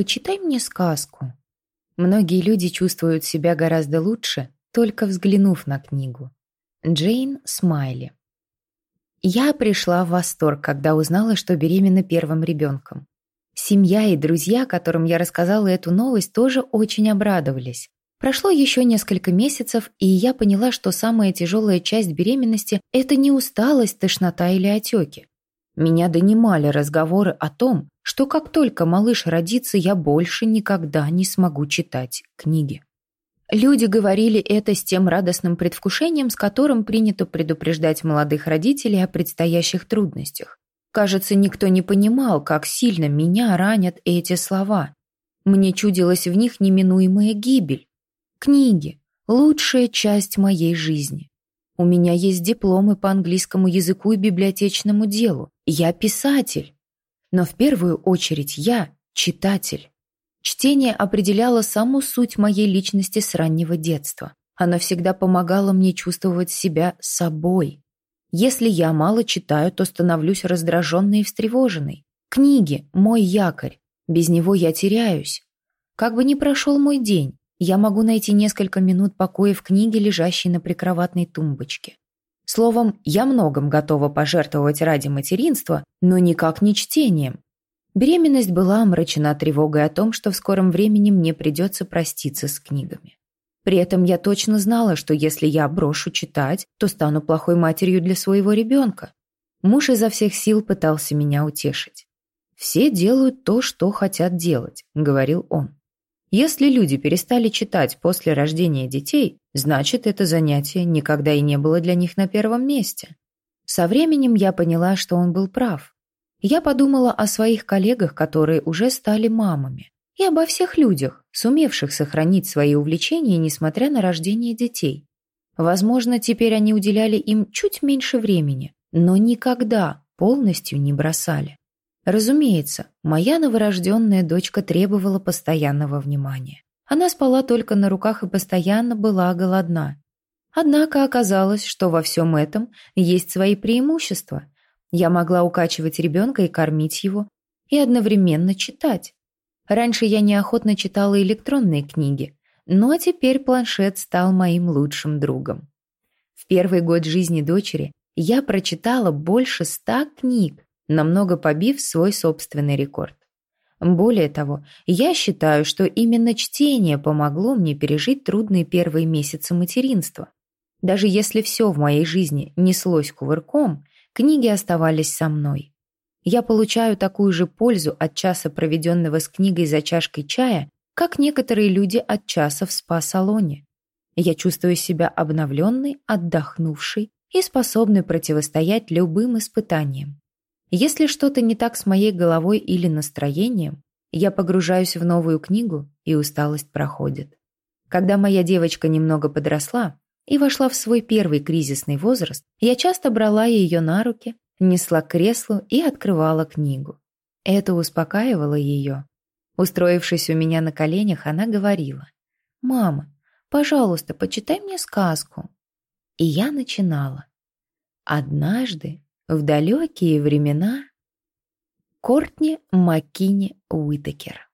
почитай мне сказку». Многие люди чувствуют себя гораздо лучше, только взглянув на книгу. Джейн Смайли. Я пришла в восторг, когда узнала, что беременна первым ребенком. Семья и друзья, которым я рассказала эту новость, тоже очень обрадовались. Прошло еще несколько месяцев, и я поняла, что самая тяжелая часть беременности – это не усталость, тошнота или отеки. Меня донимали разговоры о том, что как только малыш родится, я больше никогда не смогу читать книги. Люди говорили это с тем радостным предвкушением, с которым принято предупреждать молодых родителей о предстоящих трудностях. Кажется, никто не понимал, как сильно меня ранят эти слова. Мне чудилась в них неминуемая гибель. Книги – лучшая часть моей жизни. У меня есть дипломы по английскому языку и библиотечному делу. Я писатель. Но в первую очередь я читатель. Чтение определяло саму суть моей личности с раннего детства. Оно всегда помогало мне чувствовать себя собой. Если я мало читаю, то становлюсь раздраженной и встревоженной. Книги – мой якорь. Без него я теряюсь. Как бы ни прошел мой день, я могу найти несколько минут покоя в книге, лежащей на прикроватной тумбочке. Словом, я многом готова пожертвовать ради материнства, но никак не чтением. Беременность была омрачена тревогой о том, что в скором времени мне придется проститься с книгами. При этом я точно знала, что если я брошу читать, то стану плохой матерью для своего ребенка. Муж изо всех сил пытался меня утешить. «Все делают то, что хотят делать», — говорил он. «Если люди перестали читать после рождения детей, значит, это занятие никогда и не было для них на первом месте». Со временем я поняла, что он был прав. Я подумала о своих коллегах, которые уже стали мамами, и обо всех людях, сумевших сохранить свои увлечения, несмотря на рождение детей. Возможно, теперь они уделяли им чуть меньше времени, но никогда полностью не бросали. Разумеется, моя новорожденная дочка требовала постоянного внимания. Она спала только на руках и постоянно была голодна. Однако оказалось, что во всем этом есть свои преимущества – я могла укачивать ребенка и кормить его, и одновременно читать. Раньше я неохотно читала электронные книги, но теперь планшет стал моим лучшим другом. В первый год жизни дочери я прочитала больше ста книг, намного побив свой собственный рекорд. Более того, я считаю, что именно чтение помогло мне пережить трудные первые месяцы материнства. Даже если все в моей жизни неслось кувырком, Книги оставались со мной. Я получаю такую же пользу от часа, проведенного с книгой за чашкой чая, как некоторые люди от часа в спа-салоне. Я чувствую себя обновленной, отдохнувшей и способной противостоять любым испытаниям. Если что-то не так с моей головой или настроением, я погружаюсь в новую книгу, и усталость проходит. Когда моя девочка немного подросла, и вошла в свой первый кризисный возраст, я часто брала ее на руки, несла к креслу и открывала книгу. Это успокаивало ее. Устроившись у меня на коленях, она говорила, «Мама, пожалуйста, почитай мне сказку». И я начинала. Однажды, в далекие времена, Кортни Маккини Уитакер.